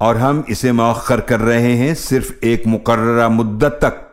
اور ہم اسے مؤخر کر رہے ہیں صرف ایک مقررہ مدت تک۔